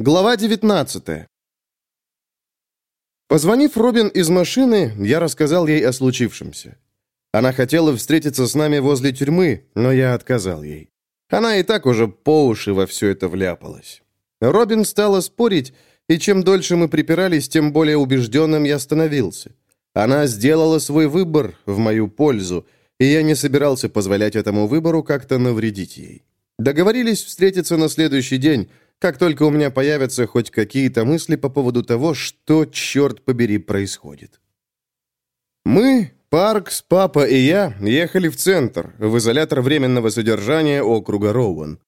Глава 19 Позвонив Робин из машины, я рассказал ей о случившемся. Она хотела встретиться с нами возле тюрьмы, но я отказал ей. Она и так уже по уши во все это вляпалась. Робин стала спорить, и чем дольше мы припирались, тем более убежденным я становился. Она сделала свой выбор в мою пользу, и я не собирался позволять этому выбору как-то навредить ей. Договорились встретиться на следующий день, как только у меня появятся хоть какие-то мысли по поводу того, что, черт побери, происходит. Мы, Паркс, папа и я ехали в центр, в изолятор временного содержания округа Роуэн.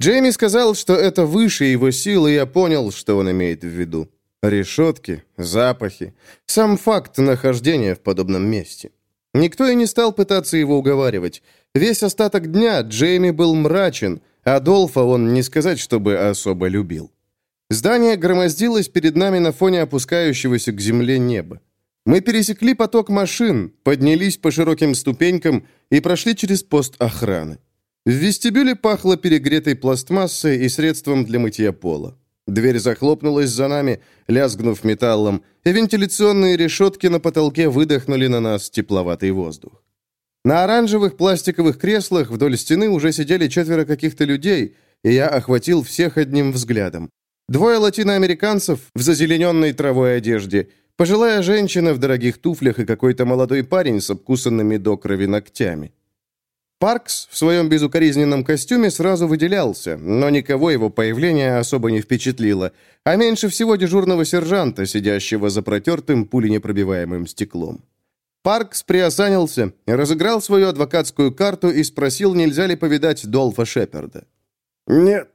Джейми сказал, что это выше его сил, и я понял, что он имеет в виду. Решетки, запахи, сам факт нахождения в подобном месте. Никто и не стал пытаться его уговаривать. Весь остаток дня Джейми был мрачен, Адолфа он не сказать, чтобы особо любил. Здание громоздилось перед нами на фоне опускающегося к земле неба. Мы пересекли поток машин, поднялись по широким ступенькам и прошли через пост охраны. В вестибюле пахло перегретой пластмассой и средством для мытья пола. Дверь захлопнулась за нами, лязгнув металлом, и вентиляционные решетки на потолке выдохнули на нас тепловатый воздух. На оранжевых пластиковых креслах вдоль стены уже сидели четверо каких-то людей, и я охватил всех одним взглядом. Двое латиноамериканцев в зазелененной травой одежде, пожилая женщина в дорогих туфлях и какой-то молодой парень с обкусанными до крови ногтями. Паркс в своем безукоризненном костюме сразу выделялся, но никого его появление особо не впечатлило, а меньше всего дежурного сержанта, сидящего за протертым пуленепробиваемым стеклом. Паркс приосанился, разыграл свою адвокатскую карту и спросил, нельзя ли повидать Долфа Шеперда. «Нет».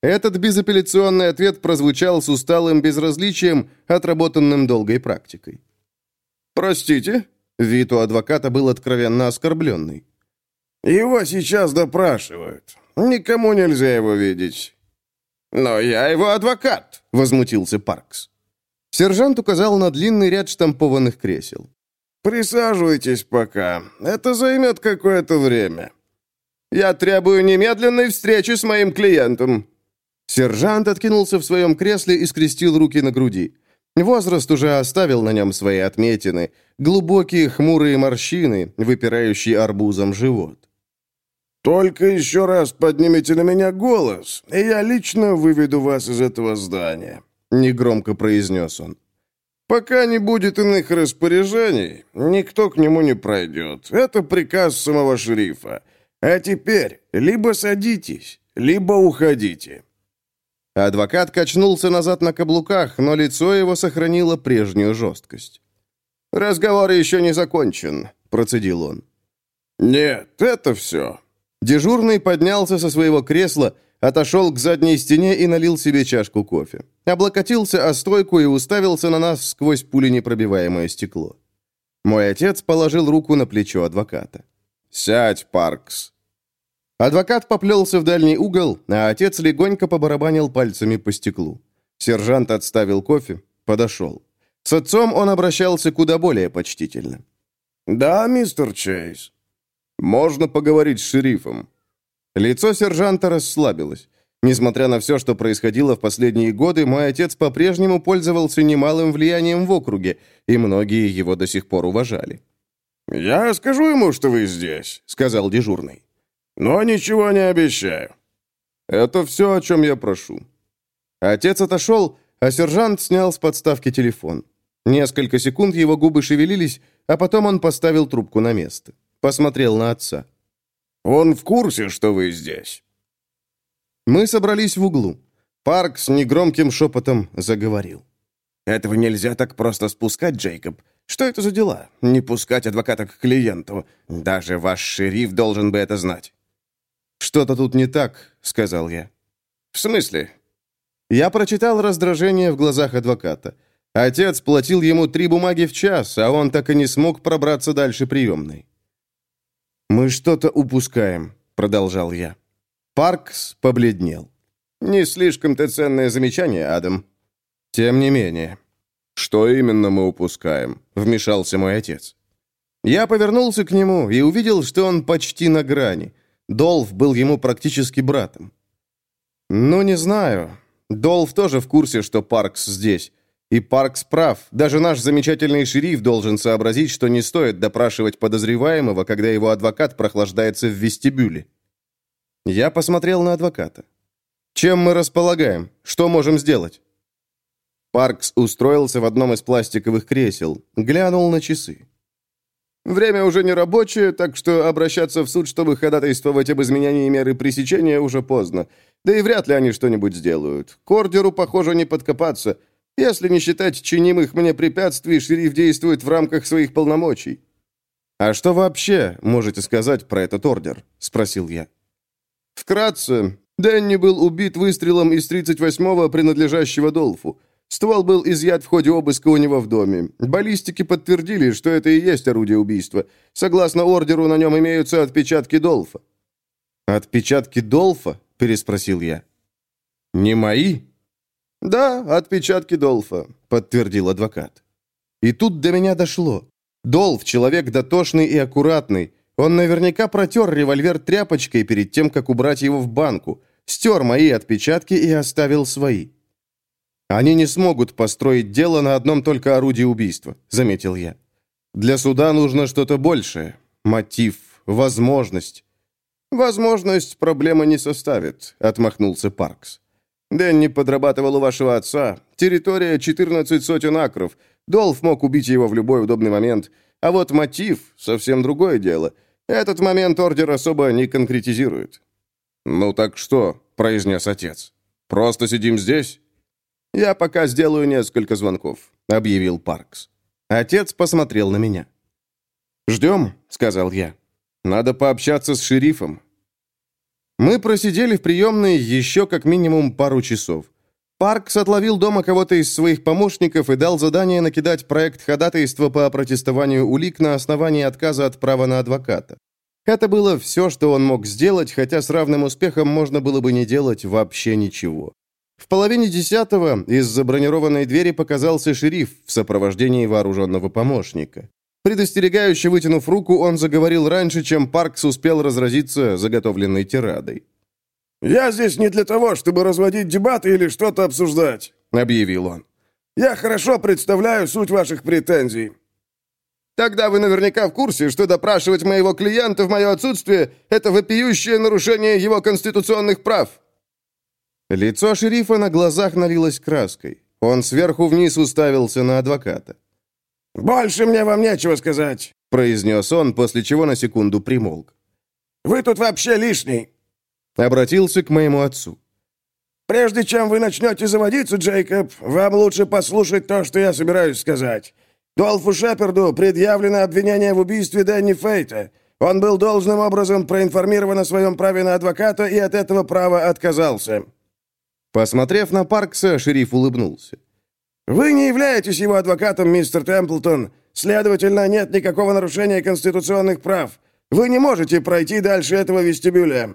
Этот безапелляционный ответ прозвучал с усталым безразличием, отработанным долгой практикой. «Простите?» Вид у адвоката был откровенно оскорбленный. «Его сейчас допрашивают. Никому нельзя его видеть». «Но я его адвокат», — возмутился Паркс. Сержант указал на длинный ряд штампованных кресел. «Присаживайтесь пока. Это займет какое-то время». «Я требую немедленной встречи с моим клиентом». Сержант откинулся в своем кресле и скрестил руки на груди. Возраст уже оставил на нем свои отметины, глубокие хмурые морщины, выпирающие арбузом живот. «Только еще раз поднимите на меня голос, и я лично выведу вас из этого здания», — негромко произнес он. Пока не будет иных распоряжений, никто к нему не пройдет. Это приказ самого шерифа. А теперь либо садитесь, либо уходите». Адвокат качнулся назад на каблуках, но лицо его сохранило прежнюю жесткость. «Разговор еще не закончен», — процедил он. «Нет, это все». Дежурный поднялся со своего кресла, отошел к задней стене и налил себе чашку кофе. Облокотился о стойку и уставился на нас сквозь пуленепробиваемое стекло. Мой отец положил руку на плечо адвоката. «Сядь, Паркс». Адвокат поплелся в дальний угол, а отец легонько побарабанил пальцами по стеклу. Сержант отставил кофе, подошел. С отцом он обращался куда более почтительно. «Да, мистер Чейз». «Можно поговорить с шерифом?» Лицо сержанта расслабилось. Несмотря на все, что происходило в последние годы, мой отец по-прежнему пользовался немалым влиянием в округе, и многие его до сих пор уважали. «Я скажу ему, что вы здесь», — сказал дежурный. «Но ничего не обещаю». «Это все, о чем я прошу». Отец отошел, а сержант снял с подставки телефон. Несколько секунд его губы шевелились, а потом он поставил трубку на место. Посмотрел на отца. Он в курсе, что вы здесь?» Мы собрались в углу. Парк с негромким шепотом заговорил. «Этого нельзя так просто спускать, Джейкоб. Что это за дела? Не пускать адвоката к клиенту. Даже ваш шериф должен бы это знать». «Что-то тут не так», — сказал я. «В смысле?» Я прочитал раздражение в глазах адвоката. Отец платил ему три бумаги в час, а он так и не смог пробраться дальше приемной. «Мы что-то упускаем», — продолжал я. Паркс побледнел. «Не слишком-то ценное замечание, Адам». «Тем не менее». «Что именно мы упускаем?» — вмешался мой отец. Я повернулся к нему и увидел, что он почти на грани. Долф был ему практически братом. «Ну, не знаю. Долф тоже в курсе, что Паркс здесь. И Паркс прав. Даже наш замечательный шериф должен сообразить, что не стоит допрашивать подозреваемого, когда его адвокат прохлаждается в вестибюле. Я посмотрел на адвоката. «Чем мы располагаем? Что можем сделать?» Паркс устроился в одном из пластиковых кресел, глянул на часы. «Время уже не рабочее, так что обращаться в суд, чтобы ходатайствовать об изменении меры пресечения, уже поздно. Да и вряд ли они что-нибудь сделают. К похоже, не подкопаться. Если не считать чинимых мне препятствий, шериф действует в рамках своих полномочий». «А что вообще можете сказать про этот ордер?» — спросил я. «Вкратце, Дэнни был убит выстрелом из 38-го, принадлежащего Долфу. Ствол был изъят в ходе обыска у него в доме. Баллистики подтвердили, что это и есть орудие убийства. Согласно ордеру, на нем имеются отпечатки Долфа». «Отпечатки Долфа?» – переспросил я. «Не мои?» «Да, отпечатки Долфа», — подтвердил адвокат. И тут до меня дошло. Долф — человек дотошный и аккуратный. Он наверняка протер револьвер тряпочкой перед тем, как убрать его в банку, стер мои отпечатки и оставил свои. «Они не смогут построить дело на одном только орудии убийства», — заметил я. «Для суда нужно что-то большее. Мотив, возможность». «Возможность проблемы не составит», — отмахнулся Паркс. Дэнни подрабатывал у вашего отца. Территория 14 сотен акров. Долф мог убить его в любой удобный момент. А вот мотив — совсем другое дело. Этот момент ордер особо не конкретизирует». «Ну так что?» — произнес отец. «Просто сидим здесь?» «Я пока сделаю несколько звонков», — объявил Паркс. Отец посмотрел на меня. «Ждем», — сказал я. «Надо пообщаться с шерифом. Мы просидели в приемной еще как минимум пару часов. Паркс отловил дома кого-то из своих помощников и дал задание накидать проект ходатайства по протестованию улик на основании отказа от права на адвоката. Это было все, что он мог сделать, хотя с равным успехом можно было бы не делать вообще ничего. В половине десятого из-за бронированной двери показался шериф в сопровождении вооруженного помощника. Предостерегающе вытянув руку, он заговорил раньше, чем Паркс успел разразиться заготовленной тирадой. «Я здесь не для того, чтобы разводить дебаты или что-то обсуждать», — объявил он. «Я хорошо представляю суть ваших претензий». «Тогда вы наверняка в курсе, что допрашивать моего клиента в мое отсутствие — это вопиющее нарушение его конституционных прав». Лицо шерифа на глазах налилось краской. Он сверху вниз уставился на адвоката. «Больше мне вам нечего сказать», — произнес он, после чего на секунду примолк. «Вы тут вообще лишний». Обратился к моему отцу. «Прежде чем вы начнете заводиться, Джейкоб, вам лучше послушать то, что я собираюсь сказать. Долфу Шеперду предъявлено обвинение в убийстве Дэнни Фейта. Он был должным образом проинформирован о своем праве на адвоката и от этого права отказался». Посмотрев на Паркса, шериф улыбнулся. «Вы не являетесь его адвокатом, мистер Темплтон. Следовательно, нет никакого нарушения конституционных прав. Вы не можете пройти дальше этого вестибюля».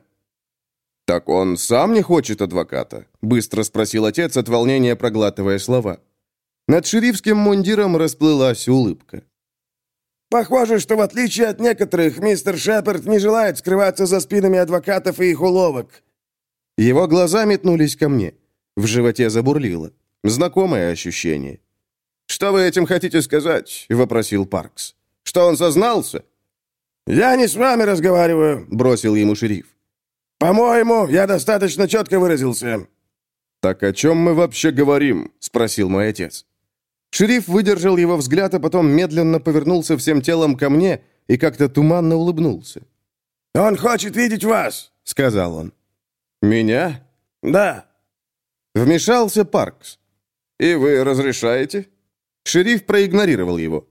«Так он сам не хочет адвоката?» — быстро спросил отец, от волнения проглатывая слова. Над шерифским мундиром расплылась улыбка. «Похоже, что в отличие от некоторых, мистер Шепард не желает скрываться за спинами адвокатов и их уловок». Его глаза метнулись ко мне. В животе забурлило. Знакомое ощущение. «Что вы этим хотите сказать?» — вопросил Паркс. «Что он сознался?» «Я не с вами разговариваю», — бросил ему шериф. «По-моему, я достаточно четко выразился». «Так о чем мы вообще говорим?» — спросил мой отец. Шериф выдержал его взгляд, а потом медленно повернулся всем телом ко мне и как-то туманно улыбнулся. «Он хочет видеть вас», — сказал он. «Меня?» «Да». Вмешался Паркс. «И вы разрешаете?» Шериф проигнорировал его.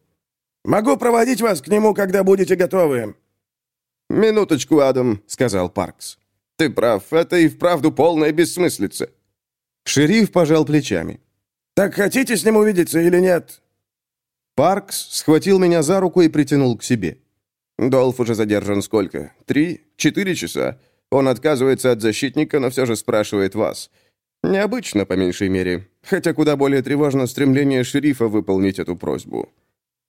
«Могу проводить вас к нему, когда будете готовы». «Минуточку, Адам», — сказал Паркс. «Ты прав, это и вправду полная бессмыслица». Шериф пожал плечами. «Так хотите с ним увидеться или нет?» Паркс схватил меня за руку и притянул к себе. «Долф уже задержан сколько? Три? Четыре часа? Он отказывается от защитника, но все же спрашивает вас. Необычно, по меньшей мере, хотя куда более тревожно стремление шерифа выполнить эту просьбу.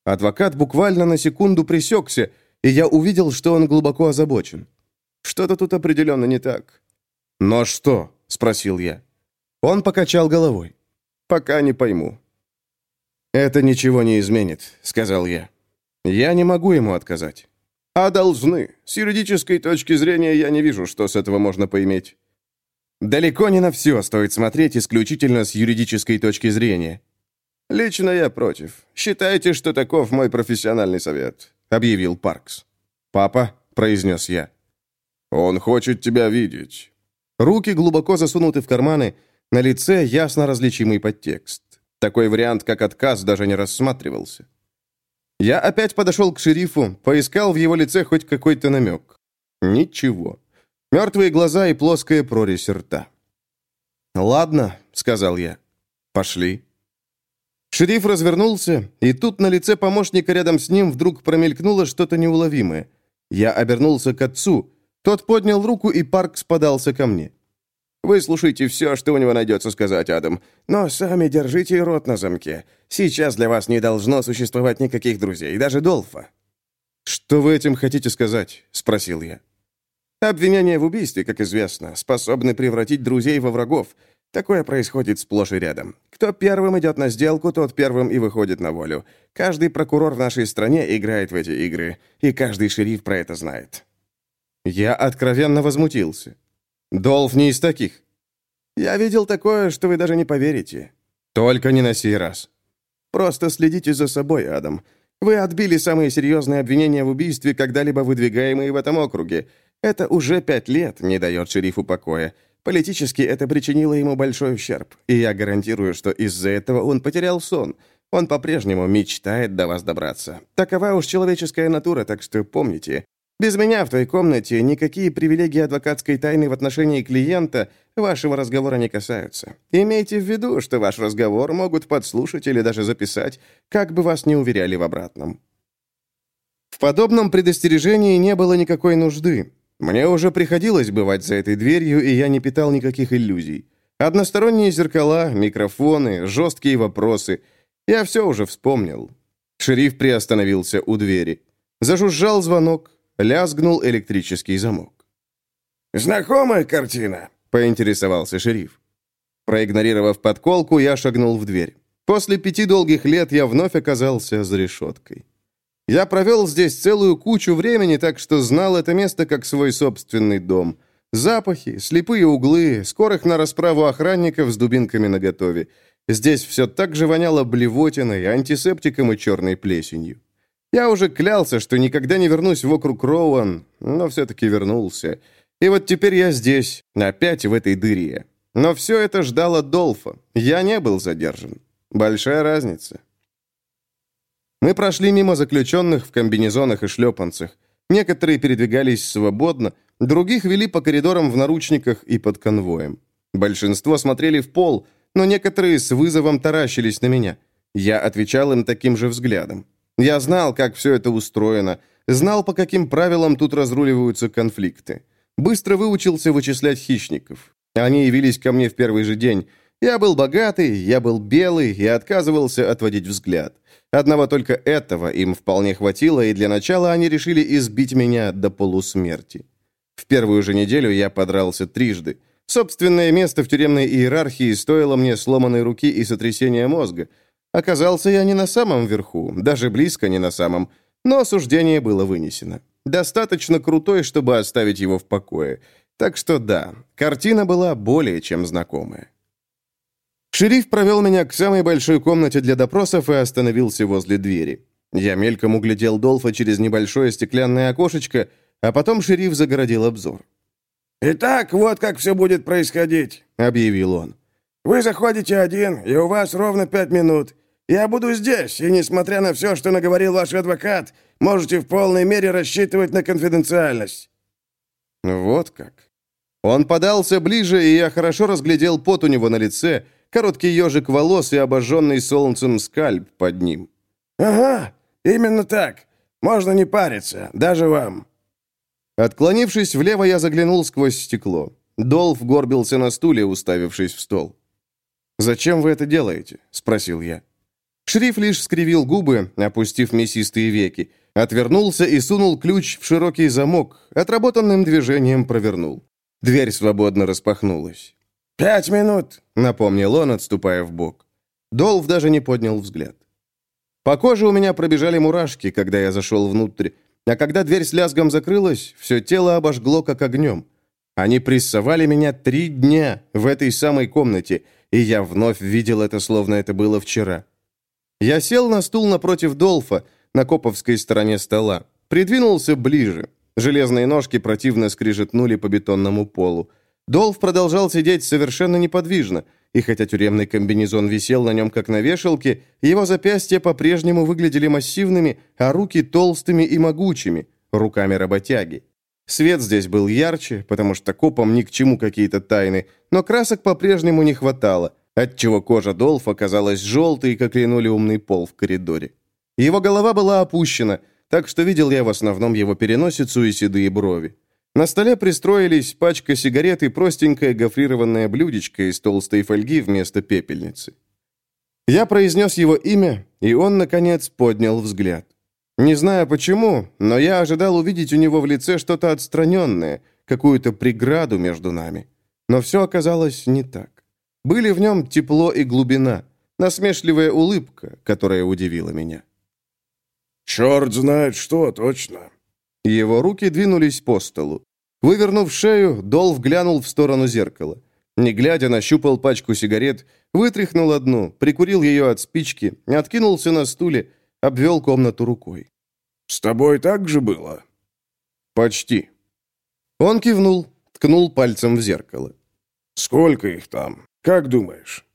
Адвокат буквально на секунду присекся, и я увидел, что он глубоко озабочен. Что-то тут определенно не так. «Но что?» — спросил я. Он покачал головой. «Пока не пойму». «Это ничего не изменит», — сказал я. «Я не могу ему отказать». «А должны. С юридической точки зрения я не вижу, что с этого можно поиметь». «Далеко не на все стоит смотреть исключительно с юридической точки зрения». «Лично я против. Считайте, что таков мой профессиональный совет», — объявил Паркс. «Папа», — произнес я. «Он хочет тебя видеть». Руки глубоко засунуты в карманы, на лице ясно различимый подтекст. Такой вариант, как отказ, даже не рассматривался. Я опять подошел к шерифу, поискал в его лице хоть какой-то намек. Ничего. Мертвые глаза и плоская прорезь рта. «Ладно», — сказал я. «Пошли». Шериф развернулся, и тут на лице помощника рядом с ним вдруг промелькнуло что-то неуловимое. Я обернулся к отцу. Тот поднял руку, и Паркс подался ко мне. Вы слушайте все, что у него найдется сказать, Адам. Но сами держите рот на замке. Сейчас для вас не должно существовать никаких друзей, даже Долфа». «Что вы этим хотите сказать?» — спросил я. «Обвинения в убийстве, как известно, способны превратить друзей во врагов. Такое происходит сплошь и рядом. Кто первым идет на сделку, тот первым и выходит на волю. Каждый прокурор в нашей стране играет в эти игры, и каждый шериф про это знает». Я откровенно возмутился. Долф не из таких. Я видел такое, что вы даже не поверите. Только не на сей раз. Просто следите за собой, Адам. Вы отбили самые серьезные обвинения в убийстве, когда-либо выдвигаемые в этом округе. Это уже пять лет не дает шерифу покоя. Политически это причинило ему большой ущерб. И я гарантирую, что из-за этого он потерял сон. Он по-прежнему мечтает до вас добраться. Такова уж человеческая натура, так что помните, без меня в той комнате никакие привилегии адвокатской тайны в отношении клиента вашего разговора не касаются. Имейте в виду, что ваш разговор могут подслушать или даже записать, как бы вас не уверяли в обратном. В подобном предостережении не было никакой нужды. Мне уже приходилось бывать за этой дверью, и я не питал никаких иллюзий. Односторонние зеркала, микрофоны, жесткие вопросы. Я все уже вспомнил. Шериф приостановился у двери. Зажужжал звонок, Лязгнул электрический замок. «Знакомая картина?» — поинтересовался шериф. Проигнорировав подколку, я шагнул в дверь. После пяти долгих лет я вновь оказался за решеткой. Я провел здесь целую кучу времени, так что знал это место как свой собственный дом. Запахи, слепые углы, скорых на расправу охранников с дубинками наготове. Здесь все так же воняло блевотиной, антисептиком и черной плесенью. Я уже клялся, что никогда не вернусь в округ Роуан, но все-таки вернулся. И вот теперь я здесь, опять в этой дыре. Но все это ждало Долфа. Я не был задержан. Большая разница. Мы прошли мимо заключенных в комбинезонах и шлепанцах. Некоторые передвигались свободно, других вели по коридорам в наручниках и под конвоем. Большинство смотрели в пол, но некоторые с вызовом таращились на меня. Я отвечал им таким же взглядом. Я знал, как все это устроено, знал, по каким правилам тут разруливаются конфликты. Быстро выучился вычислять хищников. Они явились ко мне в первый же день. Я был богатый, я был белый и отказывался отводить взгляд. Одного только этого им вполне хватило, и для начала они решили избить меня до полусмерти. В первую же неделю я подрался трижды. Собственное место в тюремной иерархии стоило мне сломанной руки и сотрясения мозга – Оказался я не на самом верху, даже близко не на самом, но осуждение было вынесено. Достаточно крутой, чтобы оставить его в покое. Так что да, картина была более чем знакомая. Шериф провел меня к самой большой комнате для допросов и остановился возле двери. Я мельком углядел Долфа через небольшое стеклянное окошечко, а потом шериф загородил обзор. «Итак, вот как все будет происходить», — объявил он. «Вы заходите один, и у вас ровно пять минут. Я буду здесь, и несмотря на все, что наговорил ваш адвокат, можете в полной мере рассчитывать на конфиденциальность». Вот как. Он подался ближе, и я хорошо разглядел пот у него на лице, короткий ежик волос и обожженный солнцем скальп под ним. «Ага, именно так. Можно не париться, даже вам». Отклонившись влево, я заглянул сквозь стекло. Долф горбился на стуле, уставившись в стол. «Зачем вы это делаете?» — спросил я. Шриф лишь скривил губы, опустив мясистые веки, отвернулся и сунул ключ в широкий замок, отработанным движением провернул. Дверь свободно распахнулась. «Пять минут», — напомнил он, отступая в бок. Долф даже не поднял взгляд. По коже у меня пробежали мурашки, когда я зашел внутрь, а когда дверь с лязгом закрылась, все тело обожгло как огнем. Они прессовали меня три дня в этой самой комнате, и я вновь видел это, словно это было вчера. Я сел на стул напротив Долфа, на коповской стороне стола, придвинулся ближе. Железные ножки противно скрижетнули по бетонному полу. Долф продолжал сидеть совершенно неподвижно, и хотя тюремный комбинезон висел на нем как на вешалке, его запястья по-прежнему выглядели массивными, а руки толстыми и могучими, руками работяги. Свет здесь был ярче, потому что копам ни к чему какие-то тайны, но красок по-прежнему не хватало, отчего кожа Долфа казалась желтой, как линолеумный пол в коридоре. Его голова была опущена, так что видел я в основном его переносицу и седые брови. На столе пристроились пачка сигарет и простенькое гофрированное блюдечко из толстой фольги вместо пепельницы. Я произнес его имя, и он, наконец, поднял взгляд. Не знаю почему, но я ожидал увидеть у него в лице что-то отстраненное, какую-то преграду между нами. Но все оказалось не так. Были в нем тепло и глубина, насмешливая улыбка, которая удивила меня. «Черт знает что, точно. Его руки двинулись по столу. Вывернув шею, Долф глянул в сторону зеркала. Не глядя, нащупал пачку сигарет, вытряхнул одну, прикурил ее от спички, откинулся на стуле, обвел комнату рукой. «С тобой так же было?» «Почти». Он кивнул, ткнул пальцем в зеркало. «Сколько их там? Как думаешь?»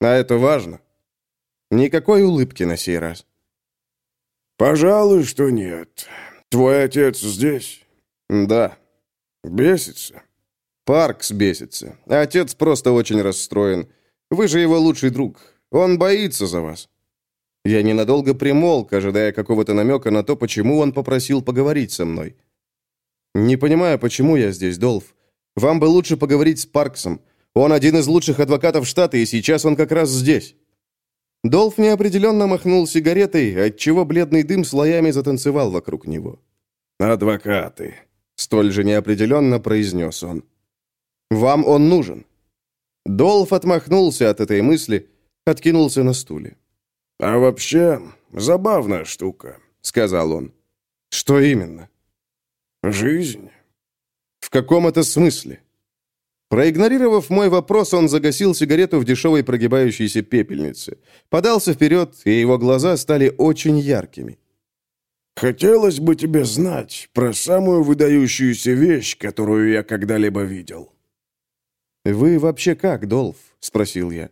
«А это важно?» Никакой улыбки на сей раз. «Пожалуй, что нет. «Твой отец здесь?» «Да». «Бесится?» «Паркс бесится. Отец просто очень расстроен. Вы же его лучший друг. Он боится за вас». Я ненадолго примолк, ожидая какого-то намека на то, почему он попросил поговорить со мной. «Не понимаю, почему я здесь, Долф. Вам бы лучше поговорить с Парксом. Он один из лучших адвокатов штата, и сейчас он как раз здесь». Долф неопределенно махнул сигаретой, отчего бледный дым слоями затанцевал вокруг него. «Адвокаты», — столь же неопределенно произнес он. «Вам он нужен». Долф отмахнулся от этой мысли, откинулся на стуле. «А вообще, забавная штука», — сказал он. «Что именно?» «Жизнь». «В каком это смысле?» Проигнорировав мой вопрос, он загасил сигарету в дешевой прогибающейся пепельнице. Подался вперед, и его глаза стали очень яркими. «Хотелось бы тебе знать про самую выдающуюся вещь, которую я когда-либо видел». «Вы вообще как, Долф?» — спросил я.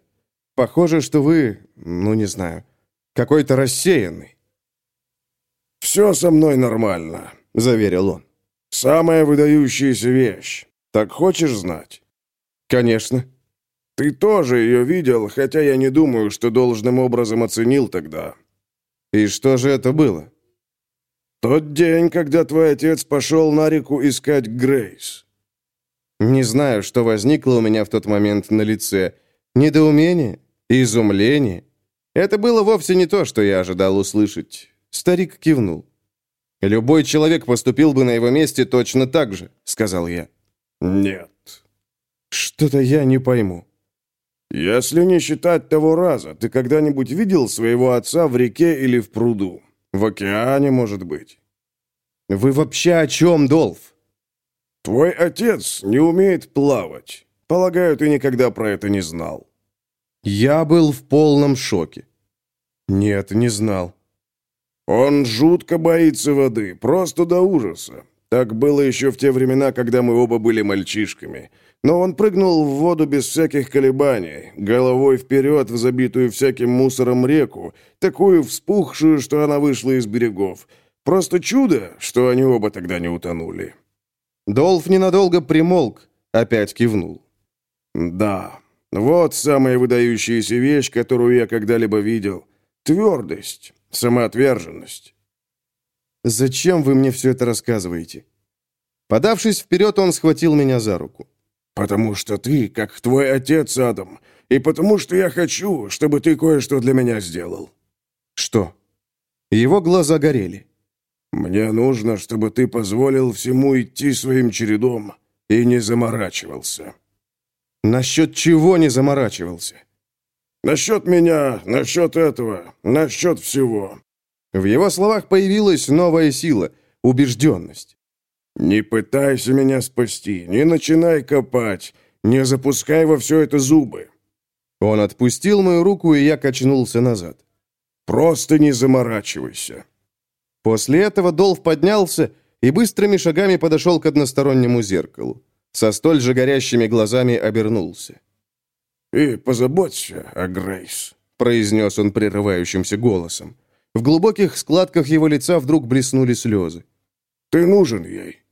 «Похоже, что вы, ну не знаю, какой-то рассеянный». «Все со мной нормально», — заверил он. «Самая выдающаяся вещь. Так хочешь знать?» «Конечно». «Ты тоже ее видел, хотя я не думаю, что должным образом оценил тогда». «И что же это было?» «Тот день, когда твой отец пошел на реку искать Грейс». Не знаю, что возникло у меня в тот момент на лице. Недоумение? Изумление? Это было вовсе не то, что я ожидал услышать. Старик кивнул. «Любой человек поступил бы на его месте точно так же», — сказал я. «Нет». Что-то я не пойму. Если не считать того раза, ты когда-нибудь видел своего отца в реке или в пруду? В океане, может быть? Вы вообще о чем, Долф? Твой отец не умеет плавать. Полагаю, ты никогда про это не знал. Я был в полном шоке. Нет, не знал. Он жутко боится воды, просто до ужаса. Так было еще в те времена, когда мы оба были мальчишками. Но он прыгнул в воду без всяких колебаний, головой вперед в забитую всяким мусором реку, такую вспухшую, что она вышла из берегов. Просто чудо, что они оба тогда не утонули. Долф ненадолго примолк, опять кивнул. «Да, вот самая выдающаяся вещь, которую я когда-либо видел. Твердость, самоотверженность». «Зачем вы мне все это рассказываете?» Подавшись вперед, он схватил меня за руку. «Потому что ты, как твой отец, Адам, и потому что я хочу, чтобы ты кое-что для меня сделал». «Что?» Его глаза горели. «Мне нужно, чтобы ты позволил всему идти своим чередом и не заморачивался». Насчет чего не заморачивался? Насчет меня, насчет этого, насчет всего. В его словах появилась новая сила, убежденность. «Не пытайся меня спасти, не начинай копать, не запускай во все это зубы». Он отпустил мою руку, и я качнулся назад. «Просто не заморачивайся». После этого Долф поднялся и быстрыми шагами подошел к одностороннему зеркалу. Со столь же горящими глазами обернулся. «И позаботься о Грейс», — произнес он прерывающимся голосом. В глубоких складках его лица вдруг блеснули слезы. «Ты нужен ей».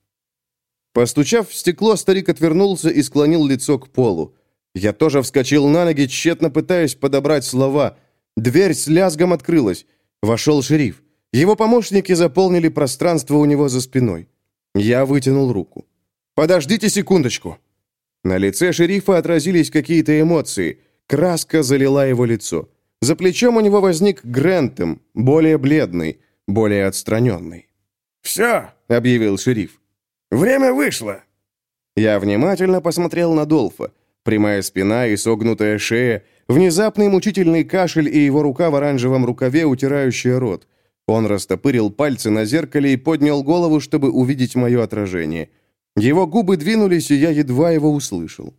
Постучав в стекло, старик отвернулся и склонил лицо к полу. Я тоже вскочил на ноги, тщетно пытаясь подобрать слова. Дверь с лязгом открылась. Вошел шериф. Его помощники заполнили пространство у него за спиной. Я вытянул руку. «Подождите секундочку!» На лице шерифа отразились какие-то эмоции. Краска залила его лицо. За плечом у него возник Грентем, более бледный, более отстраненный. «Все!» — объявил шериф. «Время вышло!» Я внимательно посмотрел на Долфа. Прямая спина и согнутая шея, внезапный мучительный кашель и его рука в оранжевом рукаве, утирающая рот. Он растопырил пальцы на зеркале и поднял голову, чтобы увидеть мое отражение. Его губы двинулись, и я едва его услышал.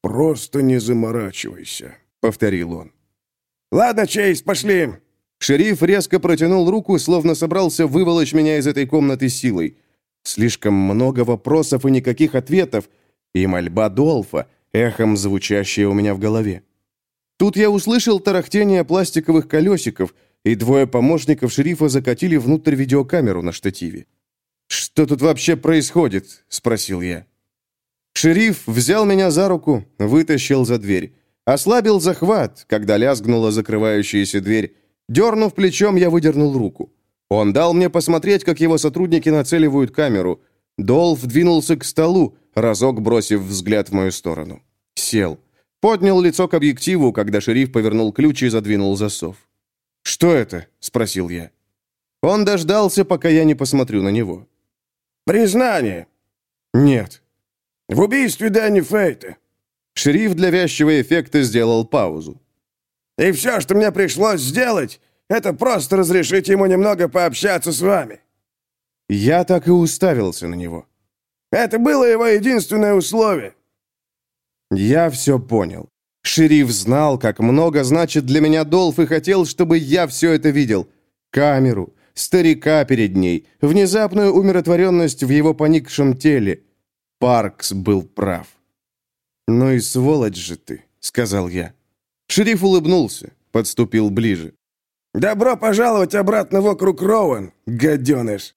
«Просто не заморачивайся», — повторил он. «Ладно, Чейз, пошли!» Шериф резко протянул руку, словно собрался выволочь меня из этой комнаты силой. Слишком много вопросов и никаких ответов, и мольба Долфа, эхом звучащая у меня в голове. Тут я услышал тарахтение пластиковых колесиков, и двое помощников шерифа закатили внутрь видеокамеру на штативе. «Что тут вообще происходит?» – спросил я. Шериф взял меня за руку, вытащил за дверь. Ослабил захват, когда лязгнула закрывающаяся дверь. Дернув плечом, я выдернул руку. Он дал мне посмотреть, как его сотрудники нацеливают камеру. Долф двинулся к столу, разок бросив взгляд в мою сторону. Сел. Поднял лицо к объективу, когда шериф повернул ключ и задвинул засов. «Что это?» – спросил я. Он дождался, пока я не посмотрю на него. «Признание». «Нет». «В убийстве Дэнни Фейта». Шериф для вязчего эффекта сделал паузу. «И все, что мне пришлось сделать, это просто разрешить ему немного пообщаться с вами». Я так и уставился на него. «Это было его единственное условие». Я все понял. Шериф знал, как много значит для меня Долф, и хотел, чтобы я все это видел. Камеру, старика перед ней, внезапную умиротворенность в его поникшем теле. Паркс был прав. «Ну и сволочь же ты», — сказал я. Шериф улыбнулся, подступил ближе. «Добро пожаловать обратно вокруг Роуэн, гаденыш!»